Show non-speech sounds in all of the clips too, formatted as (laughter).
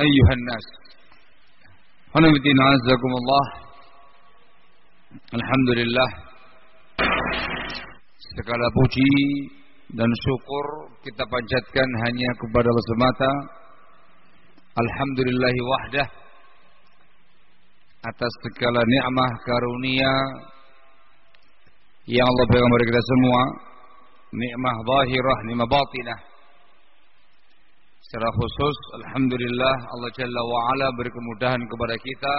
ayyuhan nas. Hanabitina. Alhamdulillah. Segala puji dan syukur kita panjatkan hanya kepada Allah semata. Alhamdulillah wahdah atas segala ni'mah karunia yang Allah berikan kepada kita semua, Ni'mah zahirah, ni'mah batinah. Secara khusus, Alhamdulillah Allah Jalla wa'ala beri kemudahan kepada kita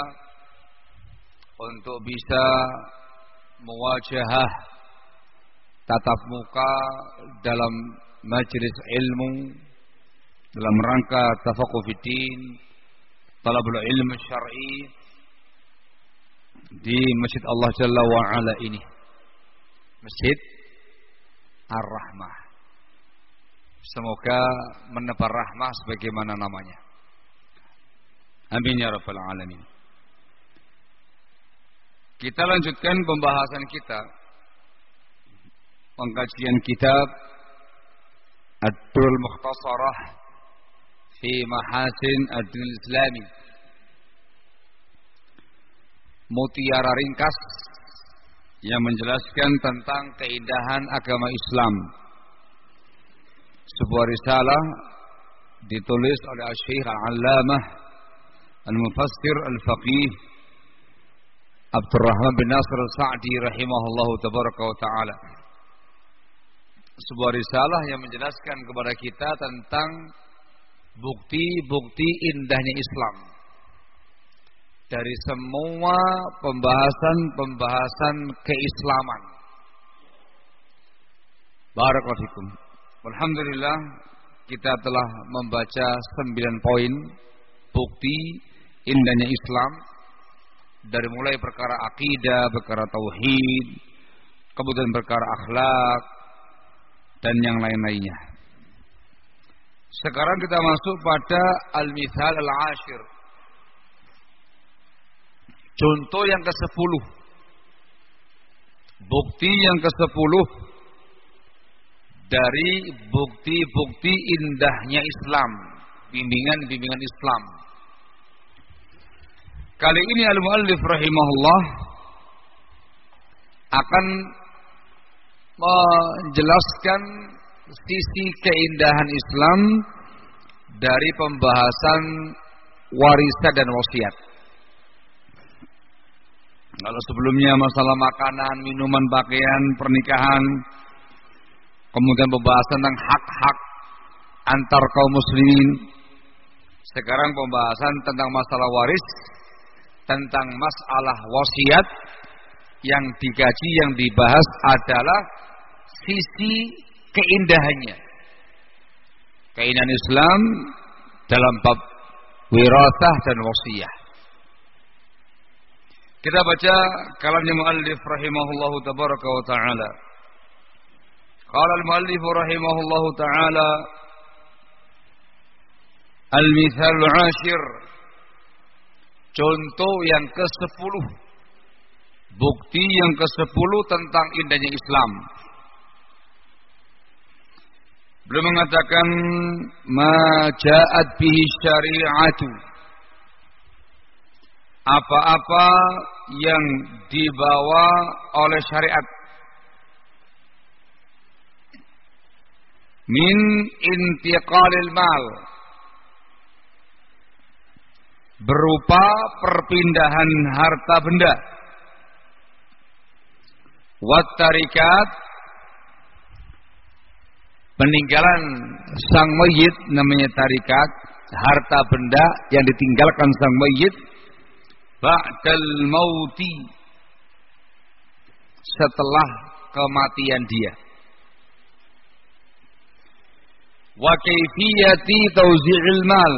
untuk bisa mewajahah tatap muka dalam majlis ilmu dalam rangka tafakuh fiddin talabul ilmu syar'i di Masjid Allah Jalla wa'ala ini. Masjid Ar-Rahmah Semoga menebar rahmah sebagaimana namanya. Amin ya rabbal alamin. Kita lanjutkan pembahasan kita. Pengkajian kitab Ad-Dul Mukhtasarah fi Mahasin Ad-Din Islami. Mutiara ringkas yang menjelaskan tentang keindahan agama Islam sebuah risalah ditulis oleh Syekh Al-Allamah Al-Mufassir Al-Faqih Abdurrahman bin Nasr Al-Sa'di rahimahullahu tabaraka wa taala. Sebuah risalah yang menjelaskan kepada kita tentang bukti-bukti indahnya Islam. Dari semua pembahasan-pembahasan keislaman. Barakallahu. Alhamdulillah kita telah membaca sembilan poin bukti indahnya Islam dari mulai perkara akidah, perkara tauhid, kemudian perkara akhlak dan yang lain-lainnya. Sekarang kita masuk pada al-mithal al-ashir. Contoh yang ke-10. Bukti yang ke-10 dari bukti-bukti indahnya Islam, bimbingan-bimbingan Islam. Kali ini al-muallif rahimahullah akan menjelaskan sisi keindahan Islam dari pembahasan warisan dan wasiat. Kalau sebelumnya masalah makanan, minuman, pakaian, pernikahan, kemudian pembahasan tentang hak-hak antar kaum muslimin. Sekarang pembahasan tentang masalah waris, tentang masalah wasiat yang dikaji yang dibahas adalah sisi keindahannya. Keindahan Islam dalam bab wirasah dan wasiat. Kita baca kalamnya muallif rahimahullahu tabaraka wa taala. Qala al-muallif rahimahullahu taala Al-mithal ashir. Contoh yang ke-10 Bukti yang ke-10 tentang indahnya Islam. Beliau mengatakan Ma ja'at bihi syari'atu. Apa-apa yang dibawa oleh syariat Min intiqalil mal berupa perpindahan harta benda. Wattarikat peninggalan sang mayit namanya tarikat, harta benda yang ditinggalkan sang mayit ba'dal mauti setelah kematian dia. Wa kaifiyati tauzi'il mal.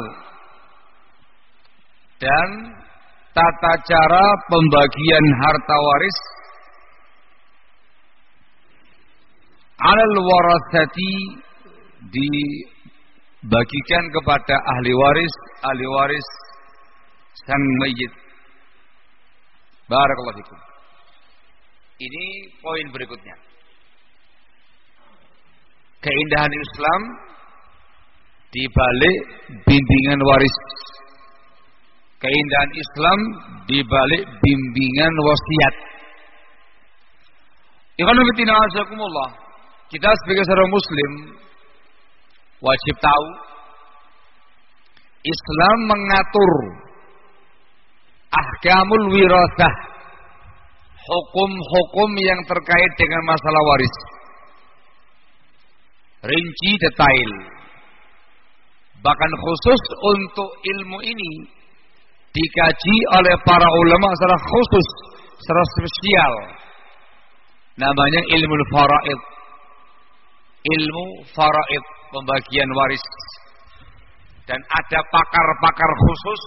Dan tata cara pembagian harta waris. Alal warasati dibagikan kepada ahli waris. Ahli waris sang mayit. Barakallahu fikum. Ini poin berikutnya. Keindahan Islam di balik bimbingan waris. Keindahan Islam di balik bimbingan wasiat. Kita sebagai seorang muslim wajib tahu Islam mengatur ahkamul wirasah hukum-hukum yang terkait dengan masalah waris. Rinci detail bahkan khusus untuk ilmu ini dikaji oleh para ulama secara khusus, secara spesial. Namanya ilmu faraid. Ilmu faraid, pembagian waris. Dan ada pakar-pakar khusus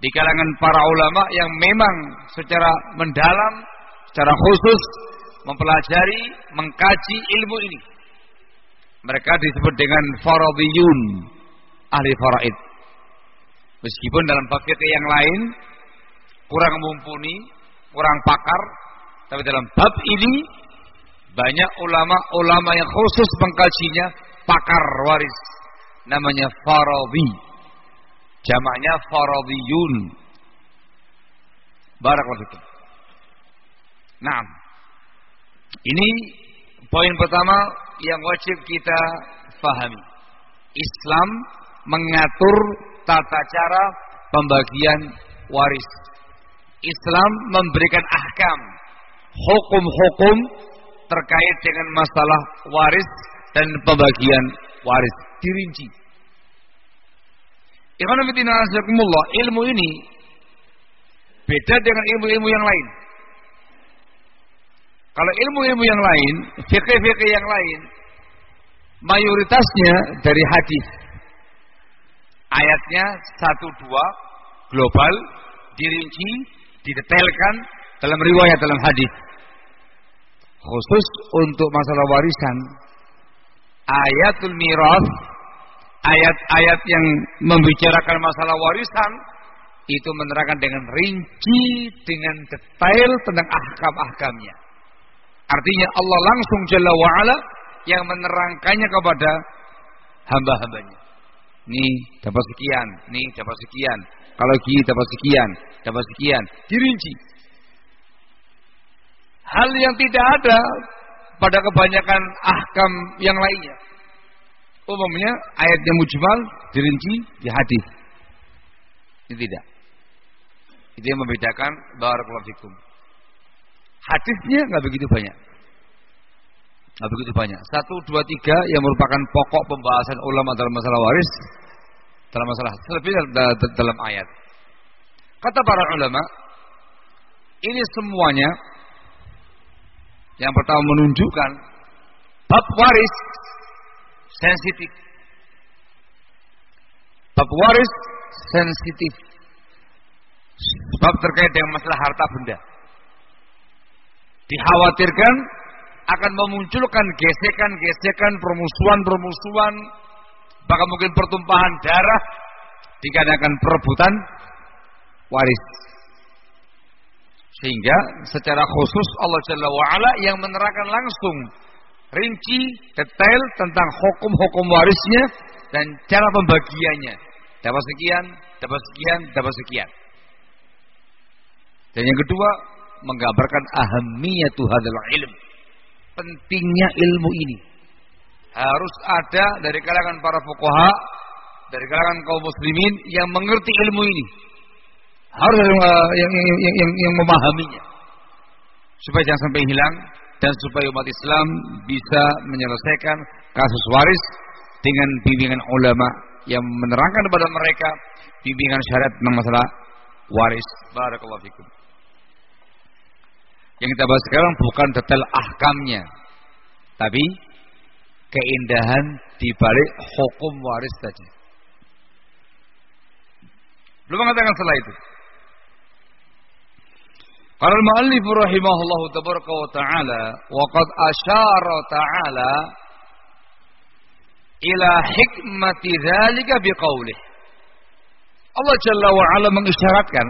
di kalangan para ulama yang memang secara mendalam, secara khusus mempelajari, mengkaji ilmu ini. Mereka disebut dengan faradiyun, ahli faraid. Meskipun dalam bab yang lain kurang mumpuni, kurang pakar, tapi dalam bab ini banyak ulama-ulama yang khusus mengkajinya pakar waris. Namanya faradhi. Jamaknya faradhiyun. Barakallahu Nah, ini poin pertama yang wajib kita fahami. Islam mengatur tata cara pembagian waris. Islam memberikan ahkam, hukum-hukum terkait dengan masalah waris dan pembagian waris dirinci. ilmu ini beda dengan ilmu-ilmu yang lain. Kalau ilmu-ilmu yang lain, fikih-fikih yang lain, mayoritasnya dari hadis ayatnya satu dua global dirinci didetailkan dalam riwayat dalam hadis. Khusus untuk masalah warisan ayatul miras ayat-ayat yang membicarakan masalah warisan itu menerangkan dengan rinci dengan detail tentang ahkam-ahkamnya. Artinya Allah langsung jalla wa'ala yang menerangkannya kepada hamba-hambanya nih dapat sekian, nih dapat sekian. Kalau gini dapat sekian, dapat sekian, dirinci. Hal yang tidak ada pada kebanyakan ahkam yang lainnya. Umumnya ayat yang mujmal dirinci di hadis. Ini tidak. Itu yang membedakan barakallahu fikum. Hadisnya nggak begitu banyak. Nggak begitu banyak. Satu, dua, tiga yang merupakan pokok pembahasan ulama dalam masalah waris dalam masalah selebih dalam ayat. Kata para ulama, ini semuanya yang pertama menunjukkan bab waris sensitif. Bab waris sensitif. Sebab terkait dengan masalah harta benda. Dikhawatirkan akan memunculkan gesekan-gesekan, permusuhan-permusuhan, bahkan mungkin pertumpahan darah dikarenakan perebutan waris. Sehingga secara khusus Allah Jalla wa'ala yang menerangkan langsung rinci, detail tentang hukum-hukum warisnya dan cara pembagiannya. Dapat sekian, dapat sekian, dapat sekian. Dan yang kedua, menggambarkan ahamiyatu hadzal ilm. Pentingnya ilmu ini. Harus ada dari kalangan para fuqaha, dari kalangan kaum muslimin yang mengerti ilmu ini. Harus yang, yang, yang, yang, yang memahaminya. Supaya jangan sampai hilang dan supaya umat Islam bisa menyelesaikan kasus waris dengan bimbingan ulama yang menerangkan kepada mereka bimbingan syariat tentang masalah waris. Barakallahu fikum. Yang kita bahas sekarang bukan detail ahkamnya, tapi keindahan di balik hukum waris saja. Belum mengatakan setelah itu. Qala al-mu'allif rahimahullah tabaraka wa ta'ala wa qad asyara ta'ala ila hikmati dzalika biqaulih. Allah Jalla wa ala mengisyaratkan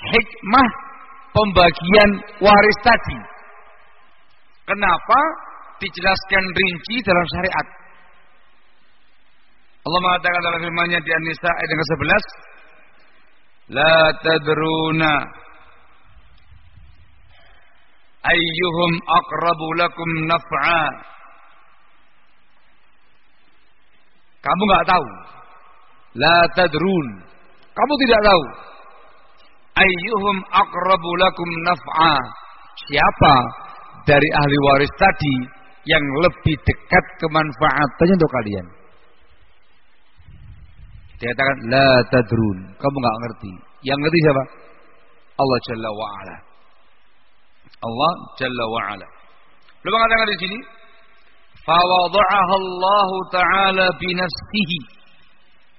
hikmah pembagian waris tadi. Kenapa dijelaskan rinci dalam syariat? Allah mengatakan dalam firman-Nya di An-Nisa ayat yang ke-11, "La tadruna ayyuhum aqrabu lakum naf'a. Kamu nggak tahu. La tadrun. Kamu tidak tahu. Ayyuhum aqrabu lakum naf'a. Siapa dari ahli waris tadi yang lebih dekat kemanfaatannya untuk kalian? Dia katakan la tadrun. Kamu nggak ngerti. Yang ngerti siapa? Allah Jalla wa ala. Allah Jalla wa Ala. Belum mengatakan di sini, fawadha'aha Allah taala bi nafsihi.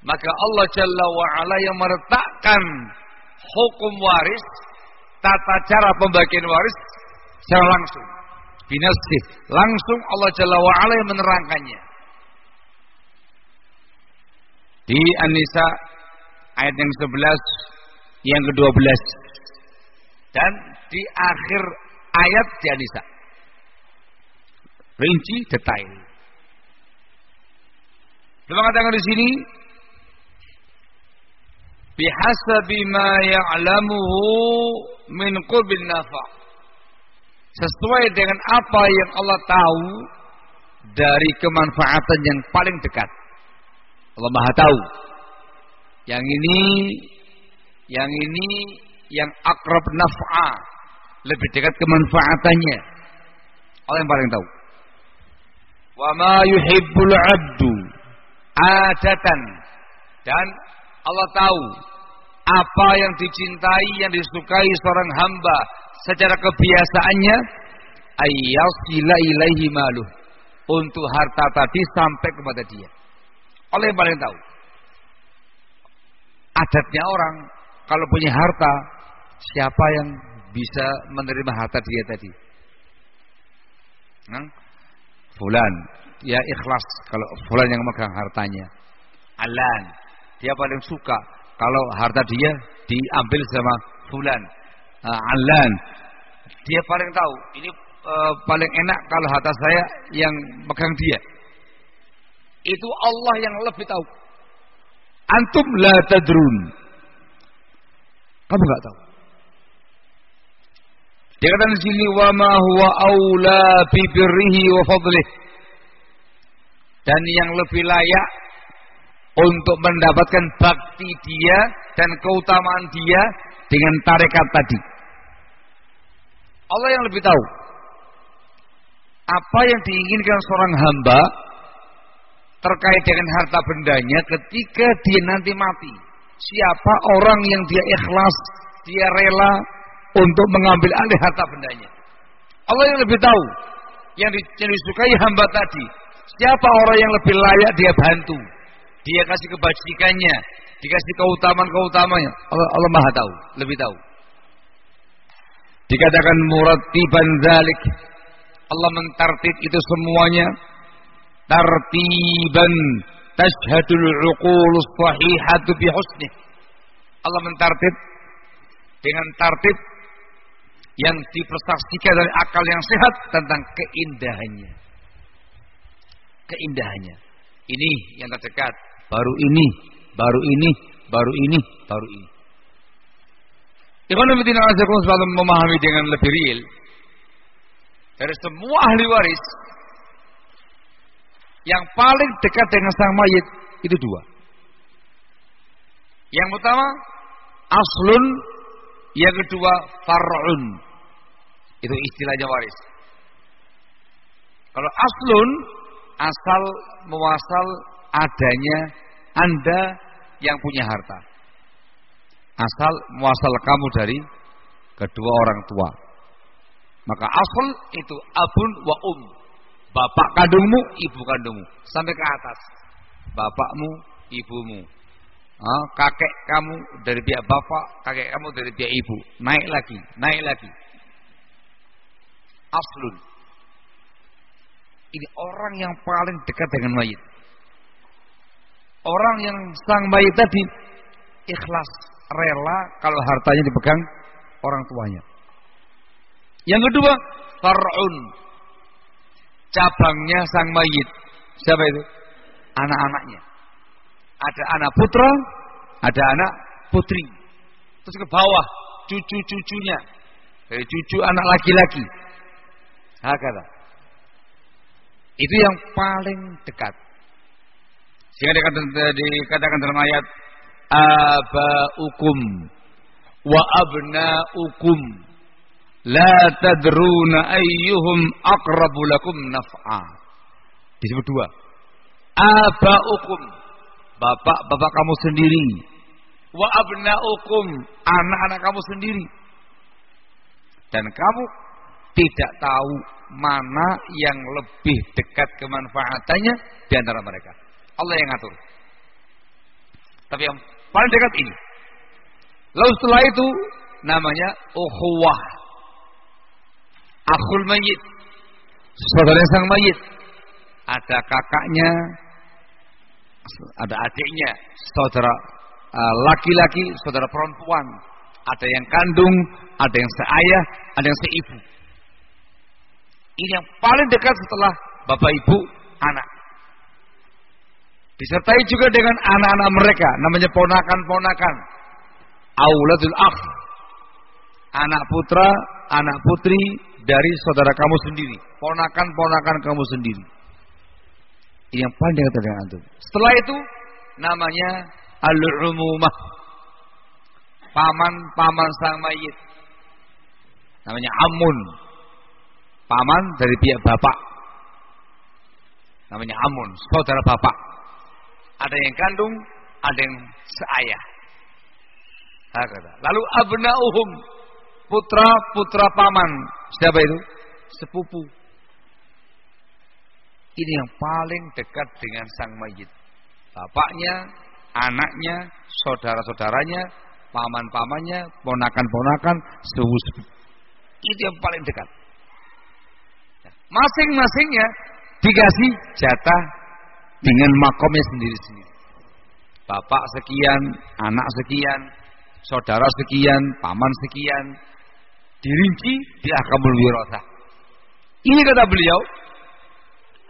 Maka Allah Jalla wa Ala yang meletakkan hukum waris, tata cara pembagian waris secara langsung. Binasti. Langsung Allah Jalla wa Ala yang menerangkannya. Di An-Nisa ayat yang 11 yang ke-12 dan di akhir ayat di Anisa. Rinci detail. Dia mengatakan di sini bihasabi ma ya'lamuhu min qurbin nafa. Sesuai dengan apa yang Allah tahu dari kemanfaatan yang paling dekat. Allah Maha tahu. Yang ini yang ini yang akrab naf'a lebih dekat kemanfaatannya. Allah yang paling tahu. Wa ma yuhibbul 'abdu adatan dan Allah tahu apa yang dicintai yang disukai seorang hamba secara kebiasaannya ayyasila ilaihi maluh untuk harta tadi sampai kepada dia. Allah yang paling tahu. Adatnya orang kalau punya harta siapa yang bisa menerima harta dia tadi. Nah, fulan, ya ikhlas kalau fulan yang megang hartanya. Alan, dia paling suka kalau harta dia diambil sama fulan. Uh, Alan, dia paling tahu ini uh, paling enak kalau harta saya yang megang dia. Itu Allah yang lebih tahu. Antum la tadrun. Kamu nggak tahu. Dikatakan di sini wa ma huwa aula bi birrihi wa fadlih. Dan yang lebih layak untuk mendapatkan bakti dia dan keutamaan dia dengan tarekat tadi. Allah yang lebih tahu apa yang diinginkan seorang hamba terkait dengan harta bendanya ketika dia nanti mati. Siapa orang yang dia ikhlas, dia rela untuk mengambil alih harta bendanya. Allah yang lebih tahu yang disukai hamba tadi. Siapa orang yang lebih layak dia bantu. Dia kasih kebajikannya, dikasih keutamaan-keutamanya. Allah, Allah Maha tahu, lebih tahu. Dikatakan murattiban zalik. Allah mentartib itu semuanya tartiban tashhadul uqulus sahihatu bi husni. Allah mentartib dengan tartib yang dipersaksikan dari akal yang sehat tentang keindahannya. Keindahannya. Ini yang terdekat, baru ini, baru ini, baru ini, baru ini. Ekonomi tidak selalu memahami dengan lebih real dari semua ahli waris yang paling dekat dengan sang mayit itu dua. Yang pertama aslun, yang kedua far'un. Itu istilahnya waris. Kalau aslun asal muasal adanya Anda yang punya harta. Asal muasal kamu dari kedua orang tua. Maka asal itu abun wa um. Bapak kandungmu, ibu kandungmu. Sampai ke atas. Bapakmu, ibumu. Ah, kakek kamu dari pihak bapak, kakek kamu dari pihak ibu. Naik lagi, naik lagi. Aslun. Ini orang yang paling dekat dengan mayit. Orang yang sang mayit tadi ikhlas, rela kalau hartanya dipegang orang tuanya. Yang kedua, far'un. Cabangnya sang mayit. Siapa itu? Anak-anaknya. Ada anak putra, ada anak putri. Terus ke bawah, cucu-cucunya. Dari cucu anak laki-laki. Hakata. Itu yang paling dekat. Sehingga dikatakan dalam ayat abaukum wa abnaukum la tadruna ayyuhum aqrabu lakum naf'a. Disebut dua. Abaukum bapak-bapak kamu sendiri. Wa abnaukum anak-anak kamu sendiri. Dan kamu tidak tahu mana yang lebih dekat kemanfaatannya di antara mereka. Allah yang ngatur. Tapi yang paling dekat ini. Lalu setelah itu namanya ukhuwah. Akhul mayit. Saudara sang mayit. Ada kakaknya, ada adiknya, saudara eh, laki-laki, uh, saudara perempuan. Ada yang kandung, ada yang seayah, ada yang seibu. Ini yang paling dekat setelah bapak ibu, anak. Disertai juga dengan anak-anak mereka, namanya ponakan-ponakan. Auladul akh. Anak putra, anak putri dari saudara kamu sendiri. Ponakan-ponakan kamu sendiri. Ini yang paling dekat dengan antum. Setelah itu namanya al-umumah. Paman-paman sang mayit. Namanya amun paman dari pihak bapak. Namanya Amun, saudara bapak. Ada yang kandung, ada yang seayah. Lalu abnauhum, putra-putra paman. Siapa itu? Sepupu. Ini yang paling dekat dengan sang mayit. Bapaknya, anaknya, saudara-saudaranya, paman-pamannya, ponakan-ponakan, sepupu. Itu yang paling dekat. Masing-masingnya dikasih jatah dengan makomnya sendiri-sendiri. Bapak sekian, anak sekian, saudara sekian, paman sekian. Dirinci di akamul wirasah. Ini kata beliau,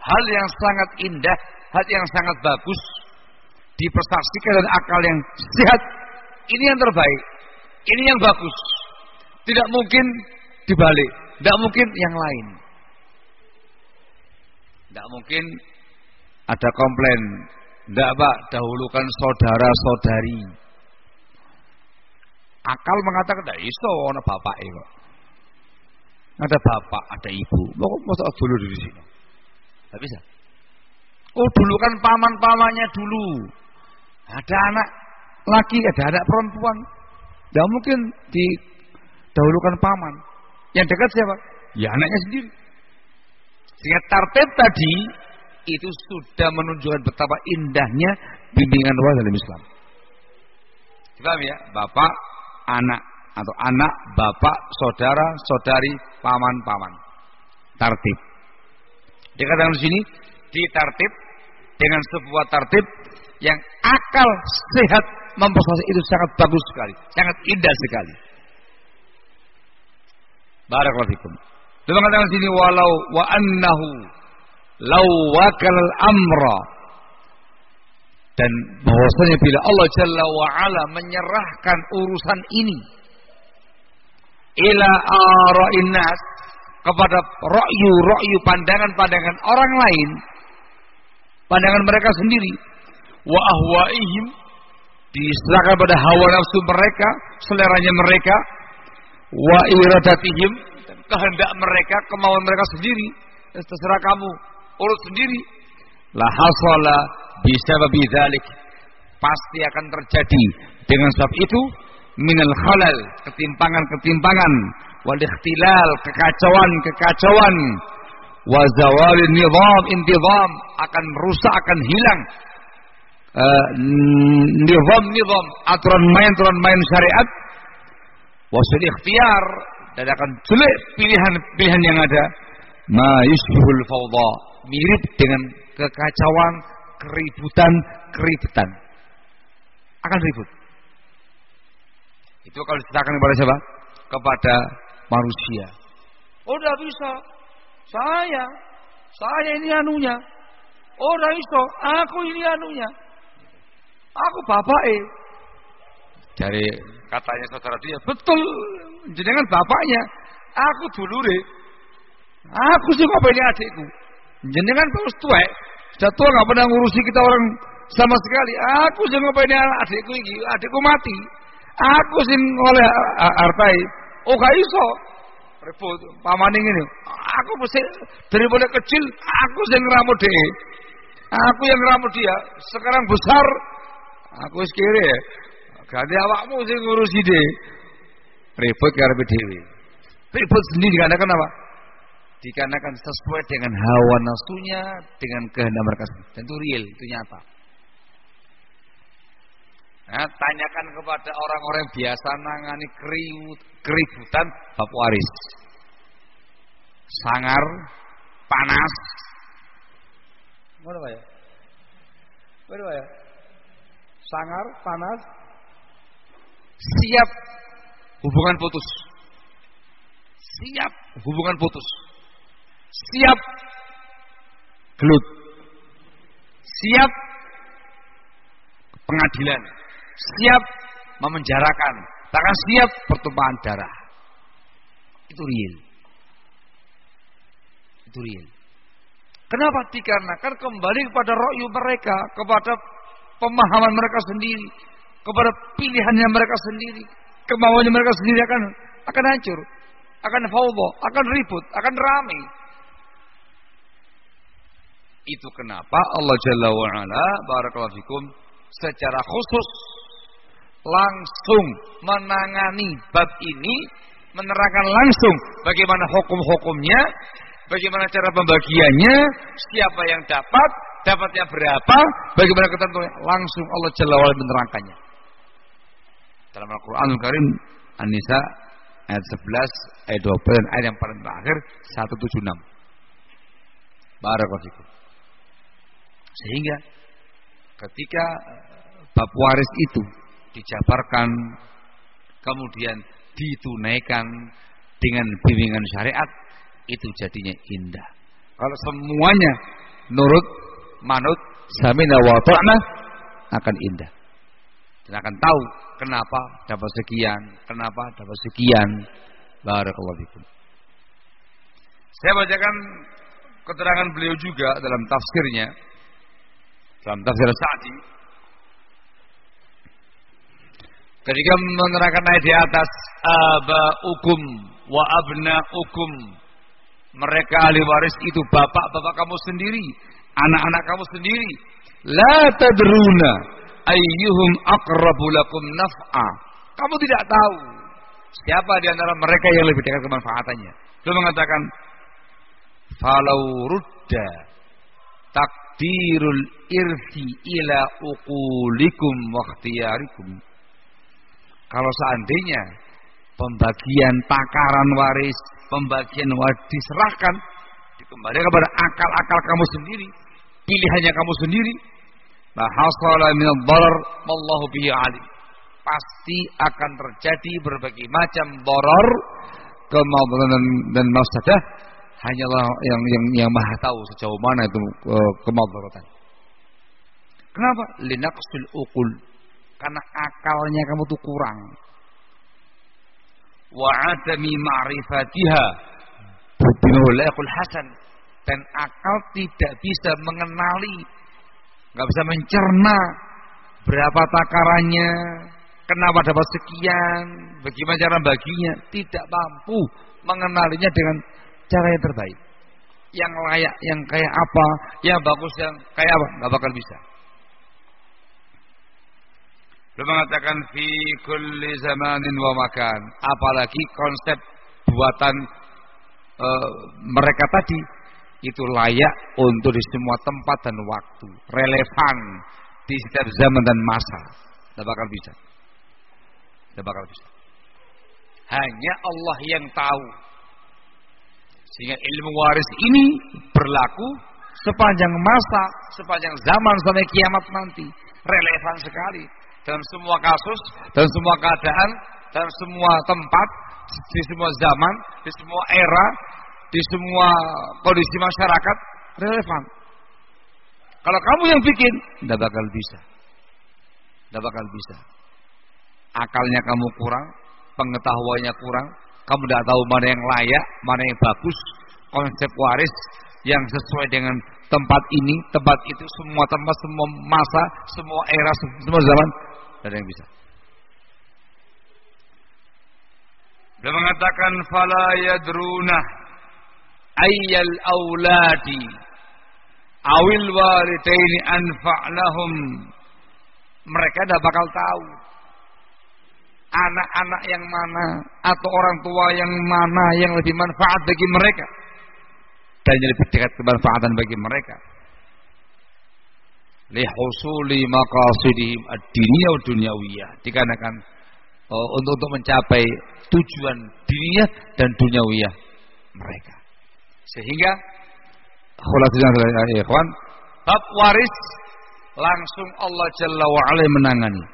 hal yang sangat indah, hal yang sangat bagus, dipersaksikan dan akal yang sehat. Ini yang terbaik, ini yang bagus. Tidak mungkin dibalik. Tidak mungkin yang lain. Tidak mungkin ada komplain. Tidak pak, dahulukan saudara-saudari. Akal mengatakan tidak iso ana bapak kok. Ada bapak, ada ibu. Mau masa dulu di sini. Tidak bisa. Oh dulu kan paman-pamannya dulu. Ada anak laki, ada anak perempuan. Tidak mungkin didahulukan paman. Yang dekat siapa? Ya anaknya sendiri. Sehingga tartib tadi itu sudah menunjukkan betapa indahnya bimbingan Allah dalam Islam. Paham ya? Bapak, anak atau anak, bapak, saudara, saudari, paman, paman. Tartib. Dikatakan di sini ditartib dengan sebuah tartib yang akal sehat memproses itu sangat bagus sekali, sangat indah sekali. Barakallahu fikum. Dia mengatakan sini walau wa annahu law wakal amra dan bahwasanya bila Allah Jalla wa ala menyerahkan urusan ini ila ara'in nas kepada ra'yu ra'yu pandangan-pandangan orang lain pandangan mereka sendiri wa ahwaihim diserahkan pada hawa nafsu mereka seleranya mereka wa iradatihim kehendak mereka kemauan mereka sendiri terserah kamu urut sendiri. La hasala bisa dzalik pasti akan terjadi dengan sebab itu minal khalal ketimpangan-ketimpangan wal ikhtilal kekacauan-kekacauan wa zawalin nizam intizam akan rusak akan hilang uh, nizam-nizam aturan main aturan main syariat wasul ikhtiar dan akan sulit pilihan-pilihan yang ada. Ma yusbihul fawda mirip dengan kekacauan keributan keributan akan ribut. Itu kalau diceritakan kepada siapa? Kepada manusia. Oh tidak bisa. Saya saya ini anunya. Oh tidak bisa. Aku ini anunya. Aku bapak eh dari katanya saudara dia betul. Jenengan bapaknya. Aku dulu deh aku sih ini adikku jenengan terus tua tua nggak pernah ngurusi kita orang sama sekali. Aku sih ini adikku ini adikku mati. Aku sih oleh artai. Oh gak iso. Repot pamaning ini aku mesti dari mulai kecil aku sih ngeramut dia aku yang ngeramut dia. Sekarang besar. Aku sekiri Ganti awakmu sing ngurusi deh. Repot karepe dhewe. Repot sendiri dikarenakan apa? Dikarenakan sesuai dengan hawa nafsunya, dengan kehendak mereka Dan itu real, itu nyata. Nah, tanyakan kepada orang-orang yang biasa nangani keriut, keributan bab waris. Sangar, panas. Mana ya? Mana ya? Sangar, panas, siap hubungan putus. Siap hubungan putus. Siap gelut. Siap pengadilan. Siap memenjarakan. Bahkan siap pertumpahan darah. Itu real. Itu real. Kenapa? Dikarenakan kembali kepada royu mereka, kepada pemahaman mereka sendiri, kepada pilihannya mereka sendiri, kemauannya mereka sendiri akan akan hancur, akan faudo, akan ribut, akan ramai. Itu kenapa Allah Jalla wa ala barakallahu fikum secara khusus langsung menangani bab ini menerangkan langsung bagaimana hukum-hukumnya, bagaimana cara pembagiannya, siapa yang dapat, dapatnya berapa, bagaimana ketentuannya, langsung Allah Jalla wa ala menerangkannya. Dalam Al-Quranul Karim An-Nisa ayat 11 ayat 20 dan ayat yang paling terakhir 176. Barakallahu Sehingga ketika bab waris itu dijabarkan kemudian ditunaikan dengan bimbingan syariat itu jadinya indah. Kalau semuanya nurut manut samina wa ta'na akan indah. Dan akan tahu kenapa dapat sekian, kenapa dapat sekian. Barakallahu fikum. Saya bacakan keterangan beliau juga dalam tafsirnya. Dalam tafsir Sa'di. Ketika menerangkan ayat di atas aba ukum wa abna ukum mereka ahli waris itu bapak-bapak kamu sendiri, anak-anak kamu sendiri. La tadruna ayyuhum aqrabu lakum naf'a. Kamu tidak tahu siapa di antara mereka yang lebih dekat kemanfaatannya. Dia mengatakan falau rudda takdirul irsi ila uqulikum wa Kalau seandainya pembagian takaran waris, pembagian waris diserahkan dikembalikan kepada akal-akal kamu sendiri, pilihannya kamu sendiri, Ma hasala min ad-darar wallahu bihi alim. Pasti akan terjadi berbagai macam darar kemadaratan dan mafsadah hanyalah yang yang yang Maha tahu sejauh mana itu uh, kemadaratan. Kenapa? Linaqsul uqul. Karena akalnya kamu tuh kurang. Wa adami ma'rifatiha bimulaiqul hasan dan akal tidak bisa mengenali nggak bisa mencerna berapa takarannya, kenapa dapat sekian, bagaimana cara baginya, tidak mampu mengenalinya dengan cara yang terbaik. Yang layak, yang kayak apa, yang bagus, yang kayak apa, nggak bakal bisa. Belum mengatakan fi kulli zamanin wa makan, apalagi konsep buatan e, mereka tadi itu layak untuk di semua tempat dan waktu, relevan di setiap zaman dan masa. Tidak bakal bisa. Tidak bakal bisa. Hanya Allah yang tahu. Sehingga ilmu waris ini berlaku sepanjang masa, sepanjang zaman sampai kiamat nanti. Relevan sekali dalam semua kasus, dalam semua keadaan, dalam semua tempat, di semua zaman, di semua era, di semua kondisi masyarakat relevan. Kalau kamu yang bikin, tidak bakal bisa. Tidak bakal bisa. Akalnya kamu kurang, pengetahuannya kurang, kamu tidak tahu mana yang layak, mana yang bagus, konsep waris yang sesuai dengan tempat ini, tempat itu, semua tempat, semua masa, semua era, semua zaman, tidak ada yang bisa. Dia mengatakan fala yadrunah ayyal auladi awil walidaini anfa'lahum mereka tidak bakal tahu anak-anak yang mana atau orang tua yang mana yang lebih manfaat bagi mereka? Dan yang lebih dekat kemanfaatan bagi mereka. Lihusuli maqasidihim ad-diniyah wa dunyawiyah. Dikarenakan uh, untuk untuk mencapai tujuan dunia dan dunyawiyah mereka. Sehingga khulasnya adalah ikhwan, bab waris langsung Allah Jalla wa menangani.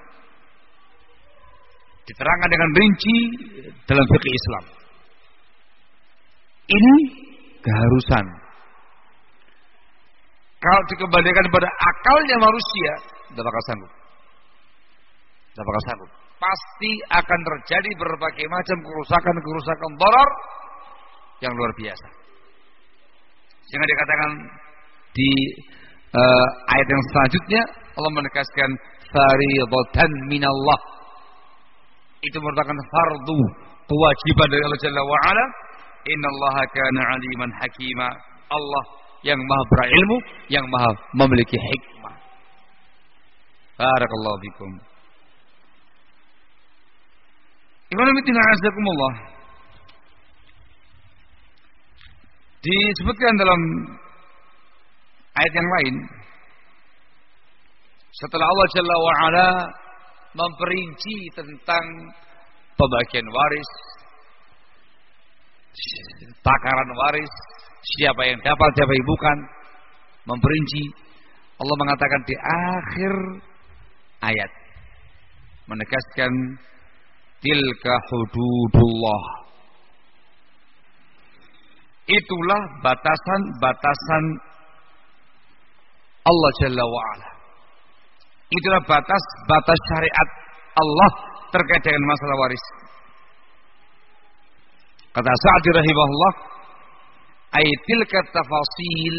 Diterangkan dengan rinci dalam fikih Islam. Ini keharusan. Kalau dikembalikan kepada akalnya manusia, tidak bakal sanggup. Tidak bakal sanggup. Pasti akan terjadi berbagai macam kerusakan-kerusakan doror yang luar biasa. Sehingga dikatakan di uh, ayat yang selanjutnya Allah menegaskan faridatan minallah. Itu merupakan fardu kewajiban dari Allah Jalla wa ala. Innallaha kana aliman hakima. Allah yang maha berilmu, yang maha memiliki hikmah. Barakallahu fikum. Ikhwan fillah azakumullah. Disebutkan dalam ayat yang lain setelah Allah Jalla wa ala memperinci tentang pembagian waris, takaran waris, siapa yang dapat, siapa yang bukan, memperinci. Allah mengatakan di akhir ayat menegaskan tilka hududullah Itulah batasan-batasan Allah Jalla wa'ala. Itulah batas-batas syariat Allah terkait dengan masalah waris. Kata Sa'di rahimahullah, Aitil tafasil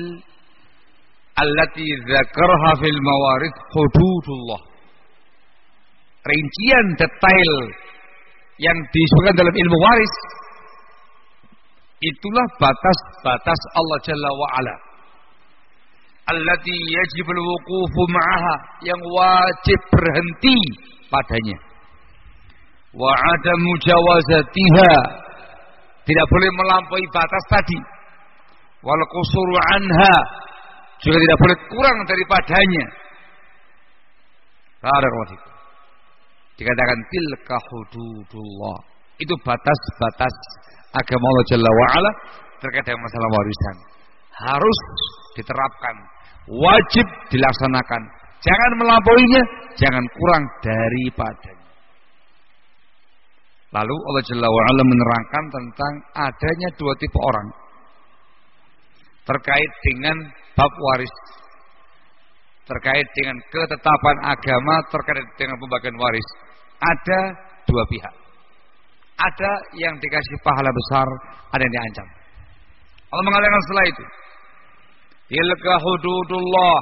allati dzakarha fil mawarid hududullah. Rincian detail yang disebutkan dalam ilmu waris itulah batas-batas Allah Jalla wa ala. Allati yajib al-wuqufu ma'aha yang wajib berhenti padanya. Wa adamu jawazatiha tidak boleh melampaui batas tadi. Wal qusuru anha juga tidak boleh kurang daripadanya. Barakallahu Dikatakan tilka hududullah. Itu batas-batas agama Allah Jalla wa'ala terkait dengan masalah warisan. Harus diterapkan. Wajib dilaksanakan. Jangan melampauinya, jangan kurang daripadanya. Lalu Allah Jalla wa'ala menerangkan tentang adanya dua tipe orang. Terkait dengan bab waris. Terkait dengan ketetapan agama terkait dengan pembagian waris. Ada dua pihak. Ada yang dikasih pahala besar, ada yang diancam. Allah mengatakan setelah itu. Hududullah.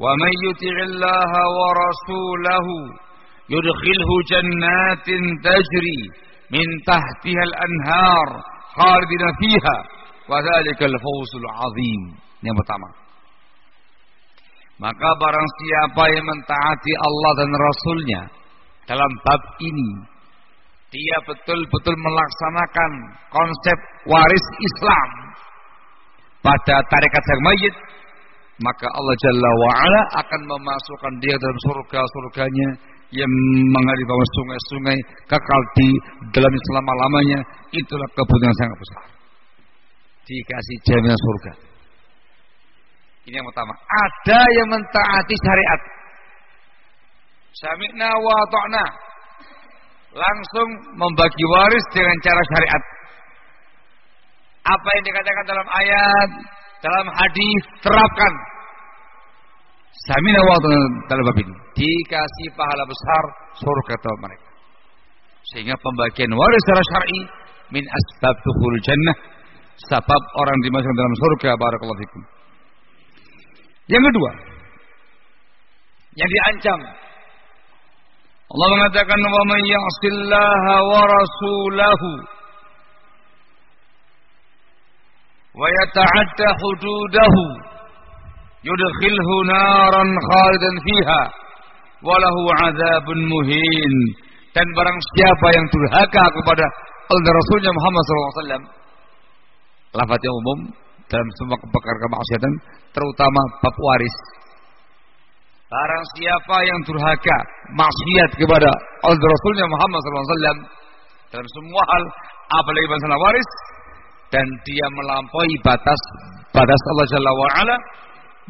Wa man yuti'illaha wa rasulahu yudkhilhu jannatin tajri min tahtiha al-anhar khalidina fiha wa dzalikal fawzul azim. Yang pertama. Maka barang siapa yang mentaati Allah dan Rasulnya dalam bab ini dia betul-betul melaksanakan konsep waris Islam pada tarekat sang mayit maka Allah Jalla wa'ala akan memasukkan dia dalam surga-surganya yang mengalir bawah sungai-sungai kekal di dalam selama-lamanya. Itulah kebutuhan sangat besar. Dikasih jaminan surga. Ini yang pertama. Ada yang mentaati syariat. Sami'na wa ta'na langsung membagi waris dengan cara syariat apa yang dikatakan dalam ayat dalam hadis terapkan Samina wa ini dikasih pahala besar surga atau mereka. Sehingga pembagian waris secara syar'i min asbab tuhul jannah sebab orang dimasukkan dalam surga barakallahu fikum. Yang kedua, yang diancam Allah mengatakan wa man ya'sillaha wa rasulahu yata'adda hududahu. Yudkhilhu naran khalidan fiha. Walahu adzabun muhin. Dan barang siapa yang durhaka kepada Allah Rasulnya Muhammad SAW lafaznya umum dalam semua perkara kemaksiatan terutama bab waris. Barang siapa yang durhaka maksiat kepada Allah Rasulnya Muhammad SAW dalam semua hal apalagi masalah waris dan dia melampaui batas batas Allah Jalla wa'ala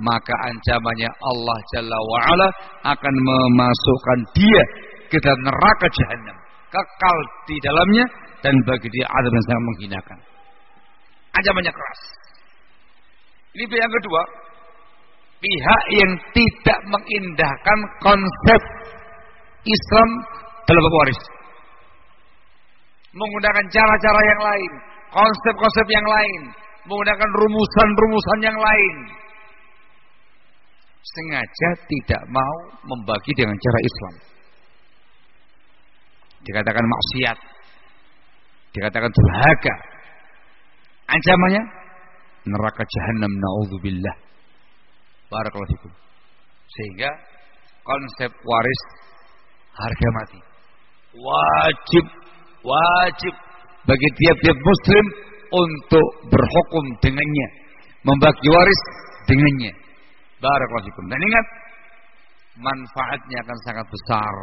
maka ancamannya Allah Jalla wa'ala akan memasukkan dia ke dalam neraka jahanam kekal di dalamnya dan bagi dia ada yang sangat menghinakan. Ancamannya keras. Ini pihak yang kedua pihak yang tidak mengindahkan konsep Islam dalam waris. Menggunakan cara-cara yang lain konsep-konsep yang lain menggunakan rumusan-rumusan yang lain sengaja tidak mau membagi dengan cara Islam. Dikatakan maksiat. Dikatakan durhaka. Ancamannya neraka jahanam naudzubillah. Barakallahu. Sehingga konsep waris harga mati wajib wajib bagi tiap-tiap muslim untuk berhukum dengannya, membagi waris dengannya. Barakallahu Dan ingat manfaatnya akan sangat besar.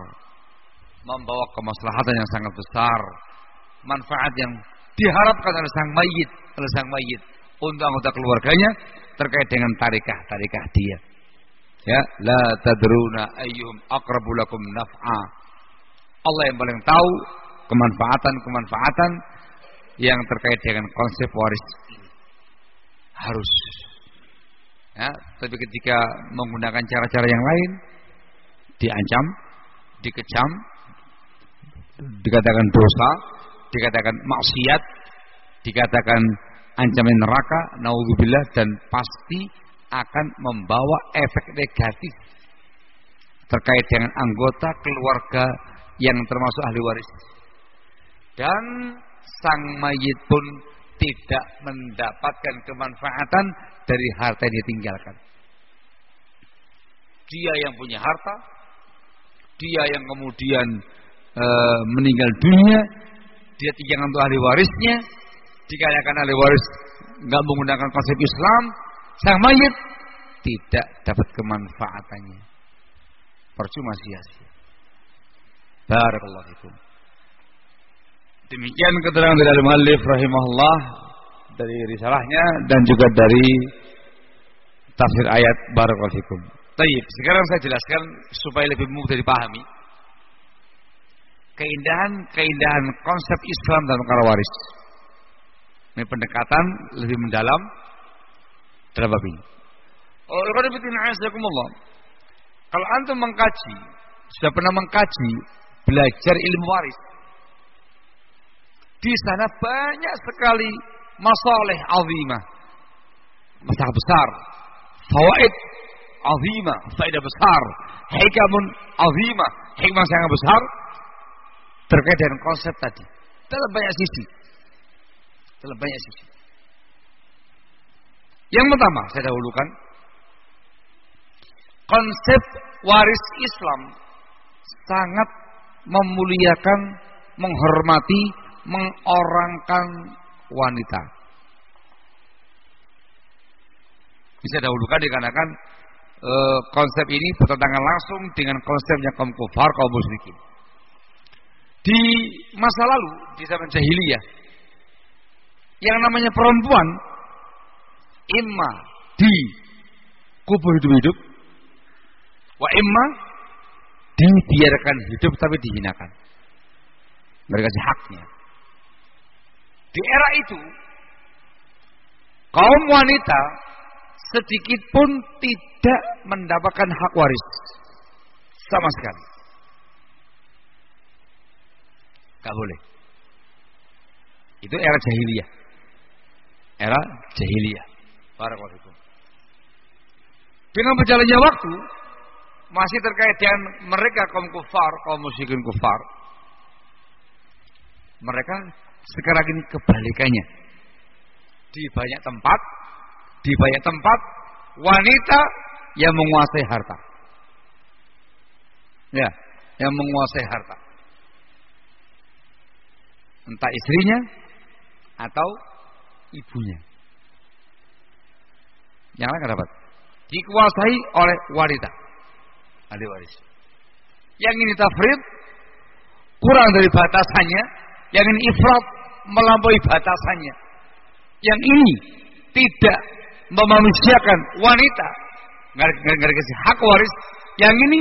Membawa kemaslahatan yang sangat besar. Manfaat yang diharapkan oleh sang mayit, oleh sang mayit untuk anggota keluarganya terkait dengan tarikah-tarikah dia. Ya, la tadruna ayyuhum aqrabu lakum naf'a. Allah yang paling tahu kemanfaatan-kemanfaatan yang terkait dengan konsep waris ini. Harus Ya, tapi ketika menggunakan cara-cara yang lain diancam, dikecam, dikatakan dosa, dikatakan maksiat, dikatakan ancaman neraka, naudzubillah dan pasti akan membawa efek negatif terkait dengan anggota keluarga yang termasuk ahli waris. Dan sang mayit pun tidak mendapatkan kemanfaatan dari harta yang ditinggalkan. Dia yang punya harta, dia yang kemudian e, meninggal dunia, dia tinggalkan untuk ahli warisnya, dikarenakan ahli waris nggak menggunakan konsep Islam, sang mayit tidak dapat kemanfaatannya. Percuma sia-sia. Barakallahu fikum. Demikian keterangan dari Al-Muallif rahimahullah dari risalahnya dan juga dari tafsir ayat barakallahu fikum. Baik, sekarang saya jelaskan supaya lebih mudah dipahami. Keindahan-keindahan konsep Islam dalam perkara waris. Ini pendekatan lebih mendalam dalam bab ini. Kalau antum mengkaji, sudah pernah mengkaji, belajar ilmu waris. Di sana banyak sekali masalah azimah. Masalah besar. Fawaid azimah, faedah besar. Hikamun azimah, hikmah sangat besar terkait dengan konsep tadi. Dalam banyak sisi. Dalam banyak sisi. Yang pertama saya dahulukan konsep waris Islam sangat memuliakan, menghormati, mengorangkan wanita. Bisa dahulukan dikarenakan e, konsep ini bertentangan langsung dengan konsepnya kaum kufar, kaum musyrikin. Di masa lalu, di zaman jahiliyah, yang namanya perempuan imma di kubur hidup-hidup wa imma dibiarkan hidup tapi dihinakan. Mereka kasih haknya. Di era itu kaum wanita sedikit pun tidak mendapatkan hak waris sama sekali. Gak boleh. Itu era jahiliyah. Era jahiliyah. Barakallahu Dengan berjalannya waktu masih terkait dengan mereka kaum kufar, kaum musyrikin kufar. Mereka sekarang ini kebalikannya. Di banyak tempat, di banyak tempat wanita yang menguasai harta. Ya, yang menguasai harta. Entah istrinya atau ibunya. Yang lain dapat. Dikuasai oleh wanita. Ahli waris. Yang ini tafrid kurang dari batasannya, yang ini ifrat melampaui batasannya. Yang ini tidak memanusiakan wanita, dikasih hak waris. Yang ini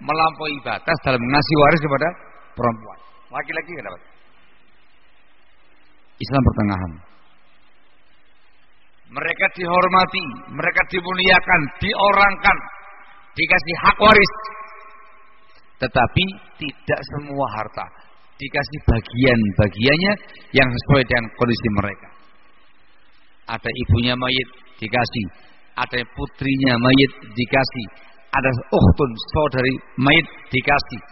melampaui batas dalam mengasih waris kepada perempuan. Laki-laki nggak dapat. Islam pertengahan. Mereka dihormati, mereka dimuliakan, diorangkan, dikasih hak waris. Tetapi tidak semua harta dikasih bagian-bagiannya yang sesuai dengan kondisi mereka. Ada ibunya mayit dikasih, ada putrinya mayit dikasih, ada ukhtun saudari mayit dikasih.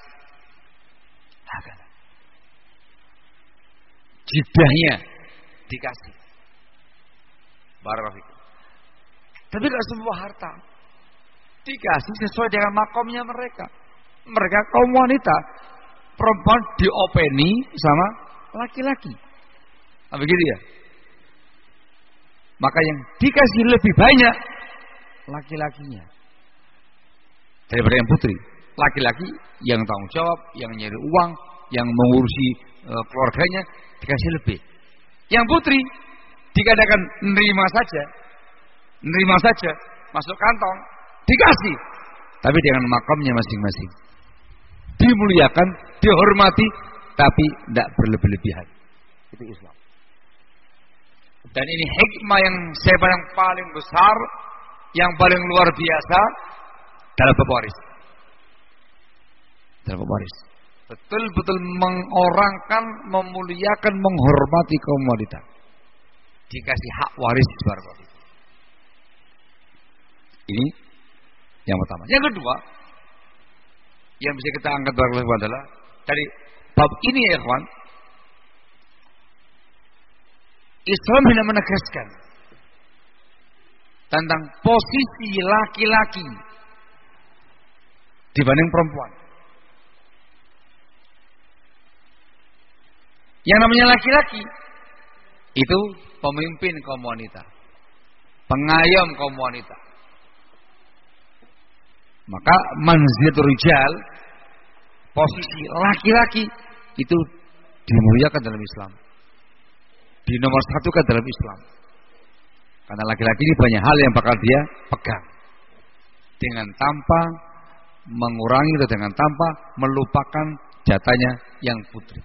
Jidahnya dikasih. Barakallahu Tapi tidak semua harta dikasih sesuai dengan makomnya mereka. Mereka kaum wanita, perempuan diopeni sama laki-laki. Nah, begitu ya? Maka yang dikasih lebih banyak laki-lakinya daripada yang putri. Laki-laki yang tanggung jawab, yang nyari uang, yang mengurusi e, keluarganya dikasih lebih. Yang putri dikatakan nerima saja, nerima saja, masuk kantong, dikasih, tapi dengan makamnya masing-masing. Dimuliakan, dihormati, tapi tidak berlebih-lebihan. Itu Islam. Dan ini hikmah yang saya yang paling besar, yang paling luar biasa dalam pewaris. Dalam pewaris. Betul-betul mengorangkan, memuliakan, menghormati kaum wanita. dikasih hak waris barakallahu Ini yang pertama. Yang kedua, yang bisa kita angkat barakallahu adalah dari bab ini ya kawan. Islam hendak menegaskan tentang posisi laki-laki dibanding perempuan. Yang namanya laki-laki itu pemimpin kaum wanita, pengayom kaum wanita. Maka manzilatul rijal posisi laki-laki itu dimuliakan dalam Islam. Di nomor satu kan dalam Islam. Karena laki-laki ini banyak hal yang bakal dia pegang. Dengan tanpa mengurangi atau dengan tanpa melupakan jatanya yang putri.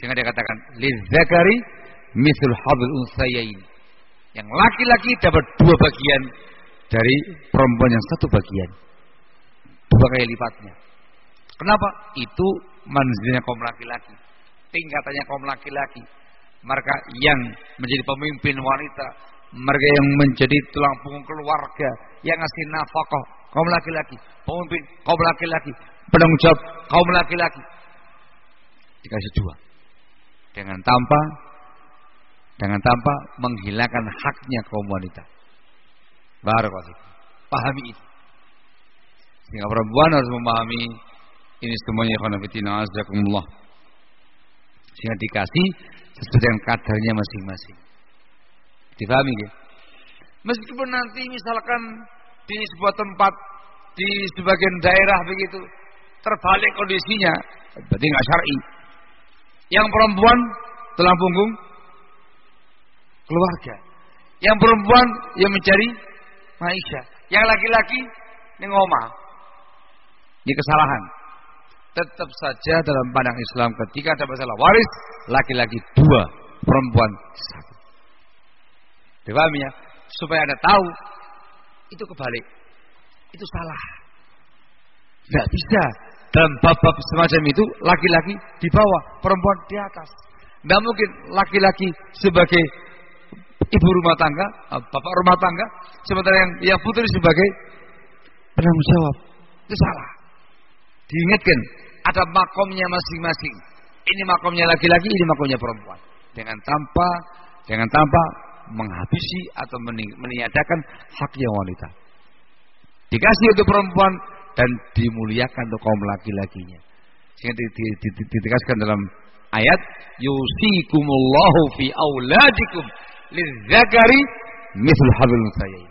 Sehingga dia katakan, Lizzakari misul habil unsayain. Yang laki-laki dapat dua bagian dari perempuan yang satu bagian. Dua kali lipatnya. Kenapa? Itu manzilnya kaum laki-laki. Tingkatannya kaum laki-laki. Mereka yang menjadi pemimpin wanita, mereka yang menjadi tulang punggung keluarga, yang ngasih nafkah kaum laki-laki, pemimpin kaum laki-laki, penanggung jawab kaum laki-laki. Dikasih dua. Dengan tanpa dengan tanpa menghilangkan haknya kaum wanita. Barakallahu. Pahami itu. Sehingga perempuan harus memahami ini semuanya khonafidina azakumullah. Sehingga dikasih sesuai dengan kadarnya masing-masing. Difahami ya? Meskipun nanti misalkan di sebuah tempat di sebagian daerah begitu terbalik kondisinya, berarti nggak syar'i. Yang perempuan telah punggung keluarga. Yang perempuan yang mencari maisha. Yang laki-laki ini ngoma. Ini kesalahan. Tetap saja dalam pandang Islam ketika ada masalah waris, laki-laki dua, perempuan satu. Dipahami ya? Supaya Anda tahu itu kebalik. Itu salah. Tidak bisa dalam bab-bab semacam itu laki-laki di bawah, perempuan di atas. Tidak mungkin laki-laki sebagai ibu rumah tangga, eh, bapak rumah tangga, sementara yang yang putri sebagai penanggung jawab. Itu salah. Diingatkan, ada makomnya masing-masing. Ini makomnya laki-laki, ini makomnya perempuan. Dengan tanpa dengan tanpa menghabisi atau meniadakan haknya wanita. Dikasih untuk perempuan dan dimuliakan untuk kaum laki-lakinya. Sehingga ditegaskan dalam ayat yusikumullahu fi auladikum lidzakari mithl hablul unsayain.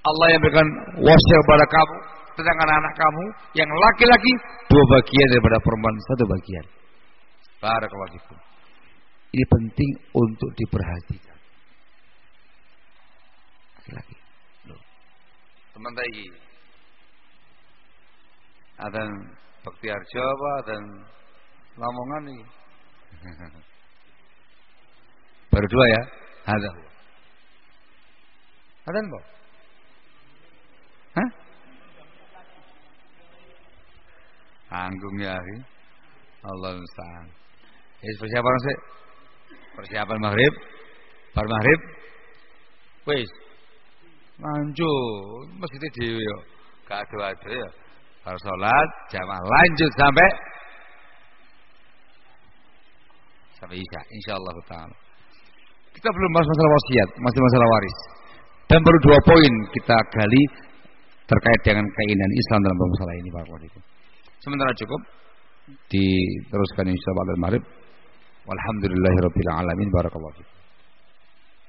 Allah yang berikan wasiat kepada kamu tentang anak-anak kamu yang laki-laki dua bagian daripada perempuan satu bagian. Barakallahu Ini penting untuk diperhatikan. Laki-laki. Teman tadi. Ada Bakti Arjo apa dan Lamongan nih. (laughs) Baru dua ya. Ada. Ada enggak? Hah? Tanggung ya. Allah musta'an. Persiapan sih. Persiapan maghrib. Bar maghrib. Wis. Lanjut. Mesti dhewe yo. Gak ado-ado ya. Bar salat lanjut sampai sampai isya insyaallah taala. Kita belum bahas masalah wasiat, masih masalah waris. Dan baru dua poin kita gali terkait dengan keinginan Islam dalam masalah ini Pak. Sementara cukup diteruskan insyaallah al maghrib. Walhamdulillahirabbil alamin barakallahu.